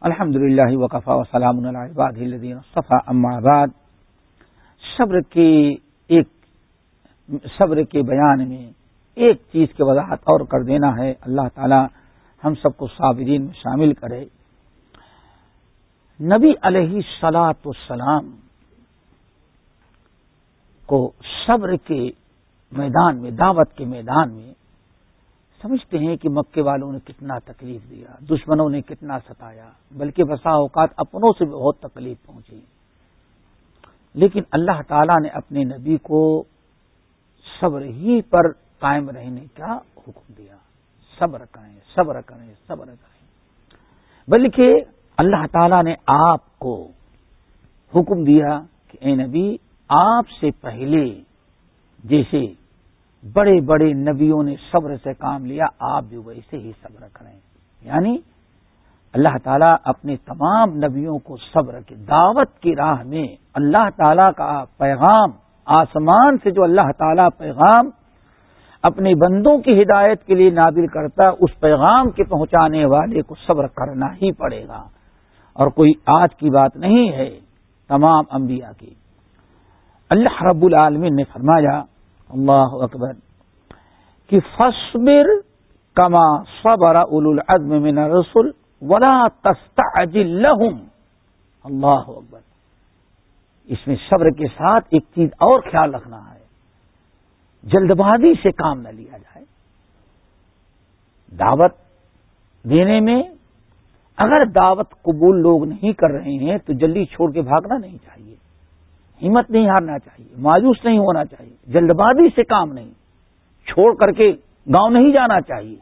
الحمد للہ وقفا وسلام صفا بعد، صبر کے ایک، صبر کے بیان میں ایک چیز کی وضاحت اور کر دینا ہے۔ اللہ تعالی ہم سب کو صابرین میں شامل کرے۔ نبی علیہ سلاۃ السلام کو صبر کے میدان میں، دعوت کے میدان میں سمجھتے ہیں کہ مکے والوں نے کتنا تکلیف دیا، دشمنوں نے کتنا ستایا، بلکہ بسا اوقات اپنوں سے بہت تکلیف پہنچی۔ لیکن اللہ تعالی نے اپنے نبی کو صبر ہی پر قائم رہنے کا حکم دیا۔ صبر کریں صبر کریں صبر کریں۔ بلکہ اللہ تعالی نے آپ کو حکم دیا کہ اے نبی، آپ سے پہلے جیسے بڑے بڑے نبیوں نے صبر سے کام لیا، آپ بھی ویسے ہی صبر کریں۔ یعنی اللہ تعالیٰ اپنے تمام نبیوں کو صبر کے دعوت کی راہ میں اللہ تعالیٰ کا پیغام، آسمان سے جو اللہ تعالیٰ پیغام اپنے بندوں کی ہدایت کے لیے نادل کرتا، اس پیغام کے پہنچانے والے کو صبر کرنا ہی پڑے گا۔ اور کوئی آج کی بات نہیں ہے تمام انبیاء کی۔ اللہ رب العالمین نے فرمایا اللہ اکبر، کہ فصبر کما صبر اول العزم من الرسل ولا تستعجل لهم۔ اللہ اکبر۔ اس میں صبر کے ساتھ ایک چیز اور خیال رکھنا ہے۔ جلد بازی سے کام نہ لیا جائے۔ دعوت دینے میں اگر دعوت قبول لوگ نہیں کر رہے ہیں تو جلدی چھوڑ کے بھاگنا نہیں چاہیے۔ ہمت نہیں ہارنا چاہیے، مایوس نہیں ہونا چاہیے، جلد بازی سے کام نہیں، چھوڑ کر کے گاؤں نہیں جانا چاہیے۔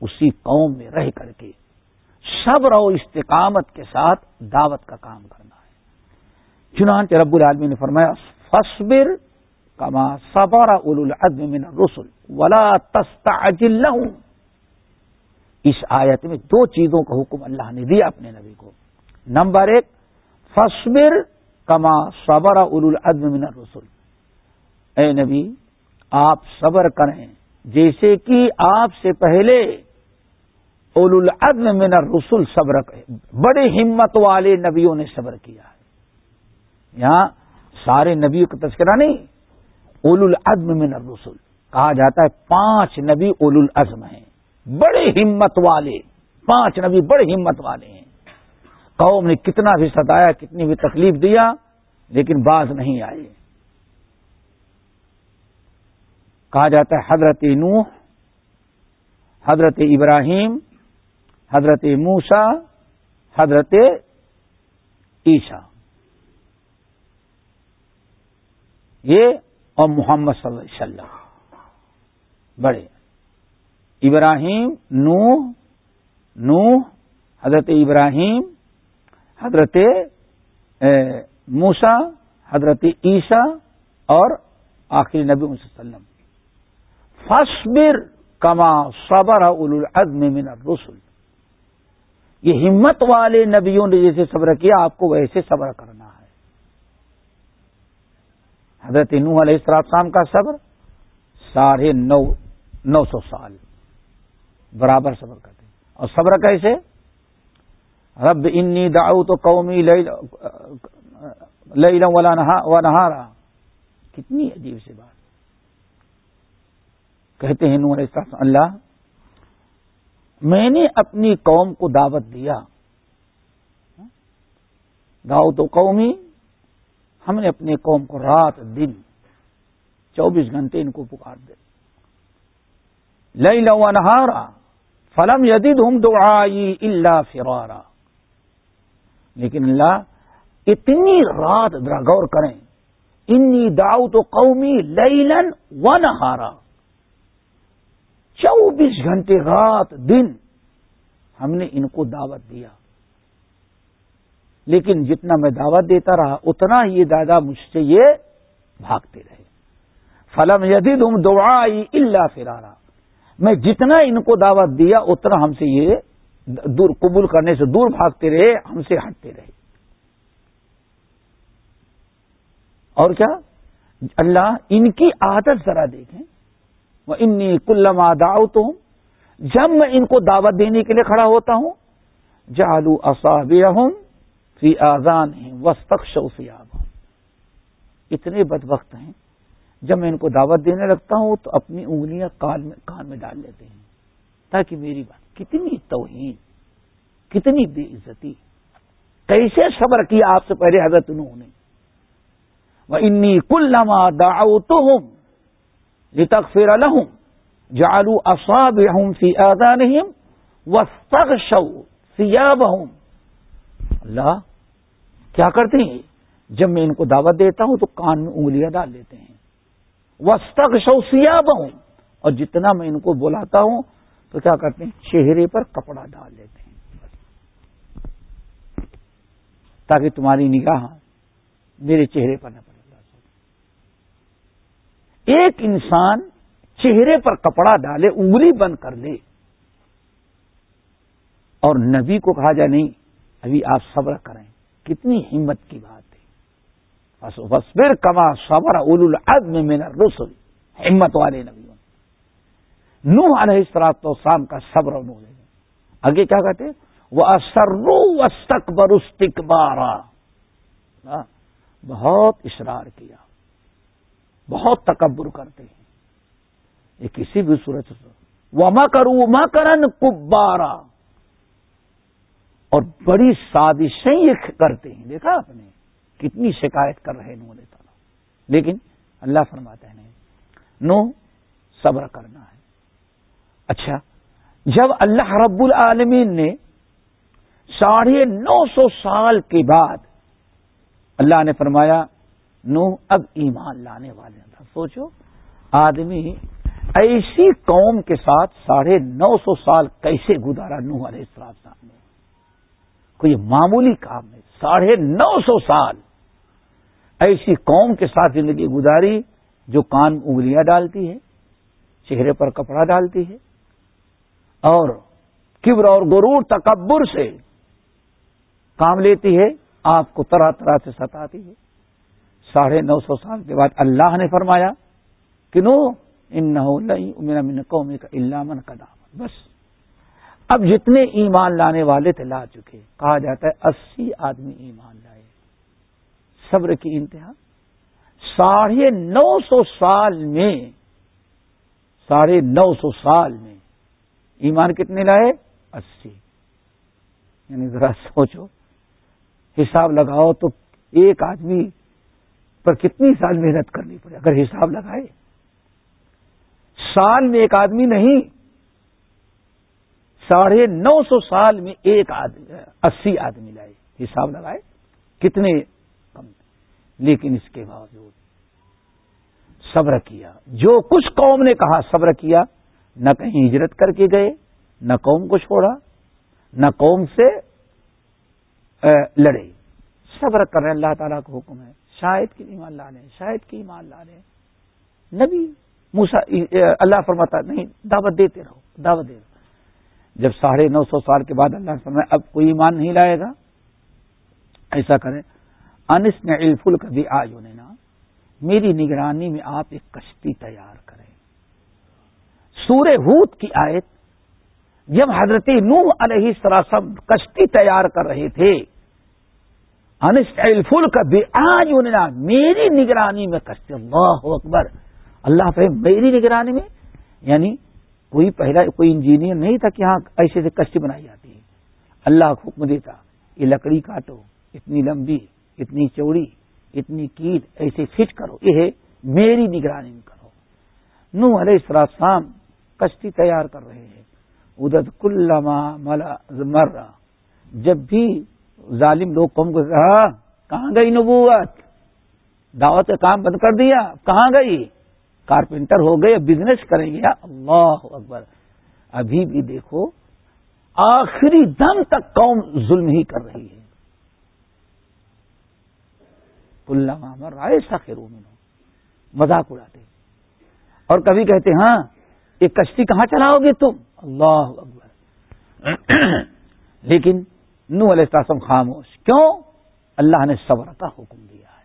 اسی قوم میں رہ کر کے صبر اور استقامت کے ساتھ دعوت کا کام کرنا ہے۔ چنانچہ رب العالمی نے فرمایا فصبر کما صبر اول العزم من الرسل ولا تستعجل لهم۔ اس آیت میں دو چیزوں کا حکم اللہ نے دیا اپنے نبی کو۔ نمبر ایک فصبر کما صبر اول العزم من الرسل۔ اے نبی، آپ صبر کریں۔ جیسے کہ آپ سے پہلے اول العزم من الرسل صبر بڑے ہمت والے نبیوں نے صبر کیا ہے۔ یہاں سارے نبیوں کا تذکرہ نہیں اول العزم من الرسل۔ کہا جاتا ہے پانچ نبی اول العزم ہیں۔ بڑے ہمت والے، پانچ نبی بڑے ہمت والے ہیں۔ قوم نے کتنا بھی ستایا، کتنی بھی تکلیف دیا، لیکن باز نہیں آئے۔ کہا جاتا ہے حضرت نوح، حضرت ابراہیم، حضرت موسا حضرت عیشا یہ اور محمد صلی اللہ علیہ وسلم۔ بڑے۔ ابراہیم، نوح نوح، حضرت ابراہیم حضرت موسا حضرت عیسیٰ اور آخری نبی وسلم۔ فصبر کما صبر العزم من الرسل۔ یہ ہمت والے نبیوں نے جیسے صبر کیا، آپ کو ویسے صبر کرنا ہے۔ حضرت نوح علیہ السلام کا صبر ساڑھے نو نو سو سال برابر صبر کرتے اور صبر کیسے؟ رب انی داؤ تو قومی لئی و نہارا۔ کتنی عجیب سی بات۔ کہتے ہیں نور اللہ میں نے اپنی قوم کو دعوت دیا۔ داؤ تو قومی، ہم نے اپنے قوم کو رات دن چوبیس گھنٹے ان کو پکار دے لئی لو نہارا، فلم یدید ہوں دعائی اللہ فرارا۔ لیکن اللہ اتنی رات غور کریں۔ انی داؤ تو قومی لیلن و نہارا۔ چوبیس گھنٹے رات دن ہم نے ان کو دعوت دیا۔ لیکن جتنا میں دعوت دیتا رہا، اتنا ہی دادا مجھ سے یہ بھاگتے رہے۔ فلم یدید ہوں دعائی اللہ فرارا۔ میں جتنا ان کو دعوت دیا، اتنا ہم سے یہ دور قبول کرنے سے دور بھاگتے رہے، ہم سے ہٹتے رہے۔ اور کیا؟ اللہ ان کی عادت ذرا دیکھیں۔ وہ انی کلم داؤ تو جب میں ان کو دعوت دینے کے لیے کھڑا ہوتا ہوں جالو اصاب فی آزان ہیں وسط شوسیاب اتنے بد وقت ہیں۔ جب میں ان کو دعوت دینے لگتا ہوں تو اپنی انگلیاں کان میں کان میں ڈال لیتے ہیں، تاکہ میری بات کتنی توہین، کتنی بے عزتی۔ کیسے صبر کیا آپ سے پہلے حضرت انہوں نے؟ وہ انی کل نما داؤ تو ہوں لتغفر لهم جعلوا اصابعهم في آذانهم واستغشوا ثيابهم۔ اللہ، کیا کرتے ہیں؟ جب میں ان کو دعوت دیتا ہوں تو کان میں انگلیاں ڈال لیتے ہیں۔ وسطغشوا ثيابهم اور جتنا میں ان کو بلاتا ہوں تو کیا کرتے ہیں؟ چہرے پر کپڑا ڈال لیتے ہیں۔ تاکہ تمہاری نگاہ میرے چہرے پر نہ پڑے۔ ایک انسان چہرے پر کپڑا ڈالے، انگلی بند کر لے۔ اور نبی کو کہا جائے، نہیں، ابھی آپ صبر کریں۔ کتنی ہمت کی بات ہے۔ بس بس پھر کما صبر اول العزم میں رسول ہمت والے نبی۔ نو علیہ السلاط تو شام کا صبر انہوں نے آگے کیا کہتے وہ اسرو استقبر استقبارا ہاں، بہت اشرار کیا۔ بہت تکبر کرتے ہیں۔ یہ کسی بھی صورت وہ ماں کروں کرن کبارا۔ اور بڑی سازشیں یہ کرتے ہیں۔ دیکھا آپ نے، کتنی شکایت کر رہے انہوں نے لیکن اللہ فرماتے ہیں نو صبر کرنا ہے۔ اچھا جب اللہ رب العالمین نے ساڑھے نو سو سال کے بعد اللہ نے فرمایا نو اب ایمان لانے والے تھا سوچو، آدمی ایسی قوم کے ساتھ ساڑھے نو سو سال کیسے گزارا نو علیہ السلام صاحب نے؟ کوئی معمولی کام ہے ساڑھے نو سو سال ایسی قوم کے ساتھ زندگی گزاری جو کان انگلیاں ڈالتی ہے، چہرے پر کپڑا ڈالتی ہے اور کبر اور غرور تکبر سے کام لیتی ہے، آپ کو طرح طرح سے ستاتی ہے۔ ساڑھے نو سو سال کے بعد اللہ نے فرمایا کہ نو ان من قومی کا اللہ من بس۔ اب جتنے ایمان لانے والے تھے، لا چکے۔ کہا جاتا ہے، اسی آدمی ایمان لائے۔ صبر کی انتہا۔ ساڑھے نو سو سال میں، ساڑھے نو سو سال میں ایمان کتنے لائے؟ اسی۔ یعنی ذرا سوچو۔ حساب لگاؤ تو ایک آدمی پر کتنی سال محنت کرنی پڑے؟ اگر حساب لگائے۔ سال میں ایک آدمی نہیں ساڑھے نو سو سال میں ایک آدمی اسی آدمی لائے۔ حساب لگائے۔ کتنے؟ کم۔ لیکن اس کے باوجود صبر کیا۔ جو کچھ قوم نے کہا صبر کیا۔ نہ کہیں ہجرت کر کے گئے، نہ قوم کو چھوڑا، نہ قوم سے لڑے۔ صبر کر رہے اللہ تعالیٰ کا حکم ہے۔ شاید کی ایمان لا لیں شاید کی ایمان لا لیں نبی موسا اللہ فرماتا، نہیں، دعوت دیتے رہو، دعوت دے رہو۔ جب ساڑھے نو سو سال کے بعد اللہ فرمایا، اب کوئی ایمان نہیں لائے گا، ایسا کریں۔ انس نے الفل کبھی آج ہونے نا میری نگرانی میں آپ ایک کشتی تیار کریں۔ سورہ ہود کی آیت جب حضرت نوح علیہ سراسم کشتی تیار کر رہے تھے فل کا بے آج میری نگرانی میں کشتی، اللہ اکبر، اللہ پہ میری نگرانی میں یعنی کوئی پہلا کوئی انجینئر نہیں تھا کہ یہاں ایسے سے کشتی بنائی جاتی ہے۔ اللہ حکم دیتا، یہ لکڑی کاٹو، اتنی لمبی، اتنی چوڑی، اتنی کیٹ ایسے فٹ کرو، یہ میری نگرانی میں کرو۔ نو علیہ السلام کشتی تیار کر رہے ہیں۔ ادت کل مر جب بھی ظالم لوگ قوم کو کہا، کہاں گئی نبوت؟ دعوت کا کام بند کر دیا۔ کہاں گئی؟ کارپینٹر ہو گئے، بزنس کریں گے۔ اللہ اکبر۔ ابھی بھی دیکھو، آخری دم تک قوم ظلم ہی کر رہی ہے۔ مر رائے سخیر مذاق اڑاتے۔ اور کبھی کہتے ہاں یہ کشتی کہاں چلاؤ گے تم؟ اللہ اکبر۔ لیکن نو علیہ السلام خاموش۔ کیوں؟ اللہ نے صبر کا حکم دیا ہے۔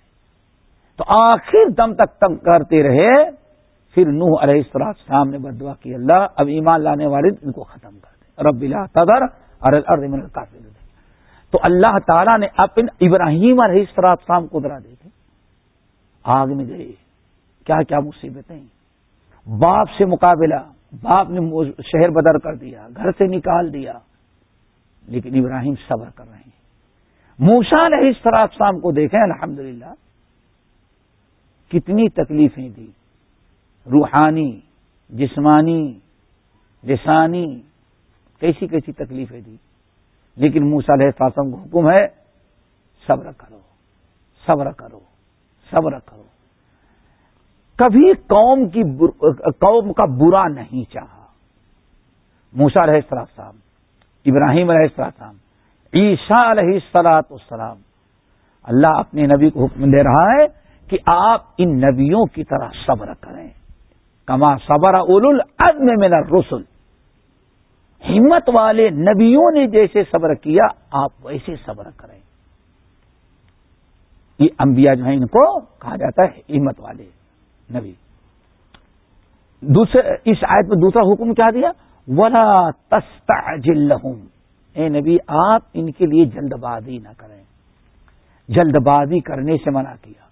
تو آخر دم تک تم کرتے رہے۔ پھر نوح علیہ السلام نے بدوا کی۔ اللہ اب ایمان لانے والے ان کو ختم کر دے۔ رب اللہ تدر اور تو اللہ تعالیٰ نے اپن ابراہیم اور رات شام کو ذرا دیکھے آگ میں گئے۔ کیا کیا مصیبتیں۔ باپ سے مقابلہ، باپ نے شہر بدر کر دیا، گھر سے نکال دیا۔ لیکن ابراہیم صبر کر رہے ہیں۔ موسا نے اس شام کو دیکھیں، الحمدللہ، کتنی تکلیفیں دی۔ روحانی، جسمانی، لسانی، کیسی کیسی تکلیفیں دی۔ لیکن موسا علیہ السلام کو حکم ہے، صبر کرو صبر کرو صبر کرو۔ کبھی قوم کی قوم کا برا نہیں چاہا۔ موسا علیہ السلام، ابراہیم علیہ السلام عیشا علیہ السلاط السلام، اللہ اپنے نبی کو حکم دے رہا ہے کہ آپ ان نبیوں کی طرح صبر کریں۔ کما صبر اول العزم من الرسل۔ ہمت والے نبیوں نے جیسے صبر کیا، آپ ویسے صبر کریں۔ یہ انبیاء جو ہیں ان کو کہا جاتا ہے ہمت والے۔ نبی۔ دوسرے، اس آیت میں دوسرا حکم کیا دیا؟ ولا تستا اے نبی، آپ ان کے لیے جلد بازی نہ کریں۔ جلد بازی کرنے سے منع کیا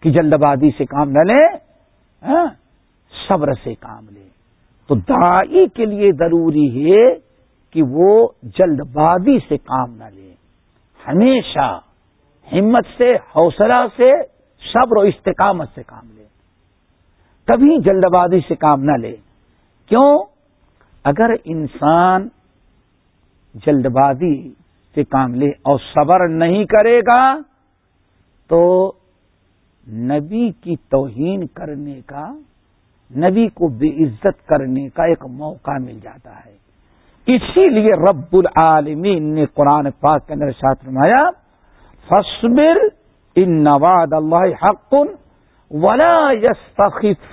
کہ جلد بازی سے کام نہ لیں ہاں؟ صبر سے کام لیں۔ تو دائی کے لیے ضروری ہے کہ وہ جلد بازی سے کام نہ لے ہمیشہ ہمت سے، حوصلہ سے، صبر و استقامت سے کام لے کبھی جلد بازی سے کام نہ لے۔ کیوں؟ اگر انسان جلد بازی سے کام لے اور صبر نہیں کرے گا، تو نبی کی توہین کرنے کا، نبی کو بے عزت کرنے کا ایک موقع مل جاتا ہے۔ اسی لیے رب العالمین نے قرآن پاک کے اندر ساتھ فرمایا فصبر ان نواد اللہ حق۔ ولا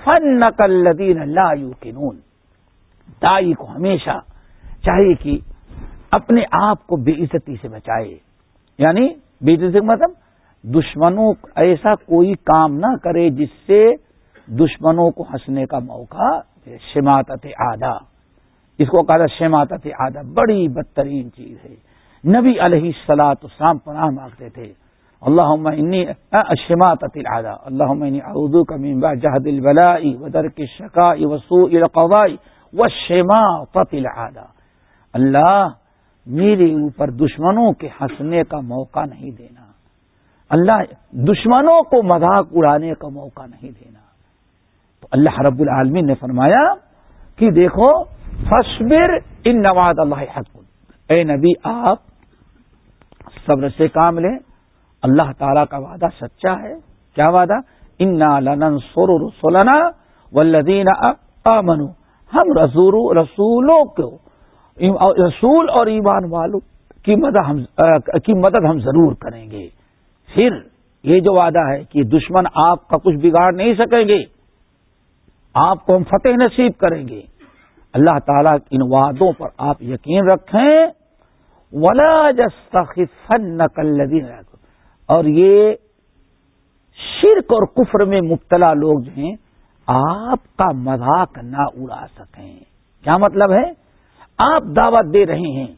فن لا یوقنون دائی کو ہمیشہ چاہیے کہ اپنے آپ کو بے عزتی سے بچائے۔ یعنی بے عزتی مطلب دشمنوں ایسا کوئی کام نہ کرے جس سے دشمنوں کو ہنسنے کا موقع شماتت آدھا اس کو کہا شماتت آدھا بڑی بدترین چیز ہے۔ نبی علیہ سلاۃ اسلام پناہ مانگتے تھے۔ اللہ شماتت آدھا اللہ اردو کا ممبا جہد البلائی ودر کے شکا وسو القوائی و شما فتل آدھا اللہ میرے اوپر دشمنوں کے ہنسنے کا موقع نہیں دینا. اللہ دشمنوں کو مذاق اڑانے کا موقع نہیں دینا. تو اللہ رب العالمین نے فرمایا کہ دیکھو فصبر ان نواز اللہ حق. اے نبی، آپ صبر سے کام لیں اللہ تعالی کا وعدہ سچا ہے؟ کیا وعدہ؟ ان لنن سور رسولنا ولدین امنو ہم رسول رسولوں کو، رسول اور ایمان والوں کی مدد ہم، کی مدد ہم ضرور کریں گے۔ پھر یہ جو وعدہ ہے کہ دشمن آپ کا کچھ بگاڑ نہیں سکیں گے، آپ کو ہم فتح نصیب کریں گے۔ اللہ تعالیٰ ان وعدوں پر آپ یقین رکھیں۔ ولا جستخفن نقل اور یہ شرک اور کفر میں مبتلا لوگ جو ہیں، آپ کا مذاق نہ اڑا سکیں۔ کیا مطلب ہے؟ آپ دعوت دے رہے ہیں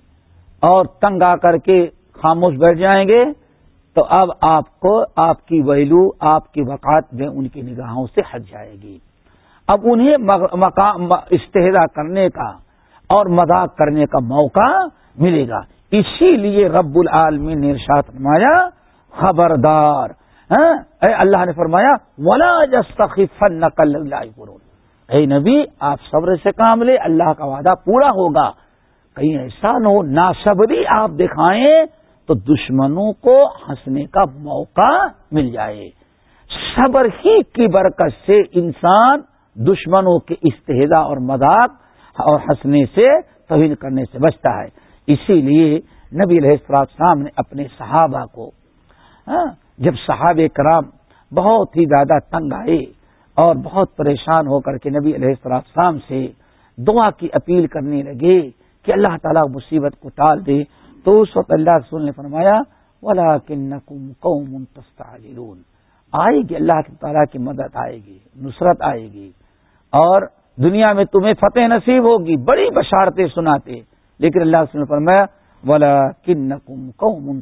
اور تنگ آ کر کے خاموش بیٹھ جائیں گے، تو اب آپ کو آپ کی ویلو، آپ کی وقات جو ان کی نگاہوں سے ہٹ جائے گی۔ اب انہیں مقام استحدا کرنے کا اور مذاق کرنے کا موقع ملے گا۔ اسی لیے رب العالمین نے ارشاد فرمایا خبردار ہاں؟ اے اللہ نے فرمایا، ولا جستخفن نقل اے نبی، آپ صبر سے کام لے اللہ کا وعدہ پورا ہوگا۔ کہیں ایسا نہ ہو ناسبری آپ دکھائیں تو دشمنوں کو ہنسنے کا موقع مل جائے۔ صبر ہی کی برکت سے انسان دشمنوں کے استحدا اور مذاق اور ہنسنے سے توہین کرنے سے بچتا ہے۔ اسی لیے نبی علیہ السلام نے اپنے صحابہ کو ہاں، جب صحابہ کرام بہت ہی زیادہ تنگ آئے اور بہت پریشان ہو کر کے نبی علیہ السلام سے دعا کی اپیل کرنے لگے کہ اللہ تعالیٰ مصیبت کو ٹال دے، تو اس وقت اللہ رسول نے فرمایا ولا کن قوم آئے گی اللہ تعالیٰ کی مدد آئے گی، نصرت آئے گی۔ اور دنیا میں تمہیں فتح نصیب ہوگی، بڑی بشارتیں سناتے۔ لیکن اللہ نے فرمایا ولا کن کم قوم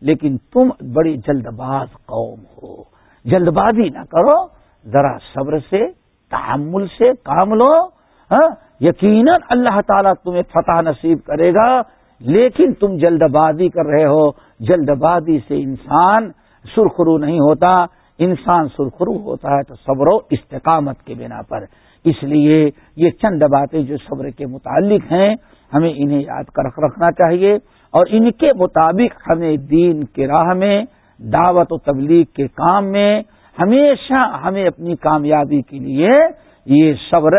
لیکن تم بڑی جلد باز قوم ہو۔ جلد بازی نہ کرو، ذرا صبر سے، تحمل سے کام لو ہاں؟ یقیناً اللہ تعالیٰ تمہیں فتح نصیب کرے گا، لیکن تم جلد بازی کر رہے ہو۔ جلد بازی سے انسان سرخرو نہیں ہوتا۔ انسان سرخرو ہوتا ہے تو صبر و استقامت کے بنا پر۔ اس لیے یہ چند باتیں جو صبر کے متعلق ہیں، ہمیں انہیں یاد کر رکھنا چاہیے اور ان کے مطابق ہمیں دین کے راہ میں، دعوت و تبلیغ کے کام میں، ہمیشہ ہمیں اپنی کامیابی کے لیے یہ صبر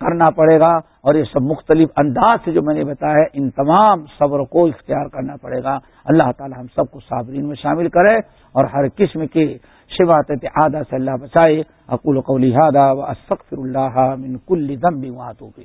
کرنا پڑے گا اور یہ سب مختلف انداز سے جو میں نے بتایا ہے، ان تمام صبر کو اختیار کرنا پڑے گا۔ اللہ تعالی ہم سب کو صابرین میں شامل کرے اور ہر قسم کے شبات عادہ صلی اللہ بچائے اقول قولی هذا و اللہ من كل ذنب واتوب وہاں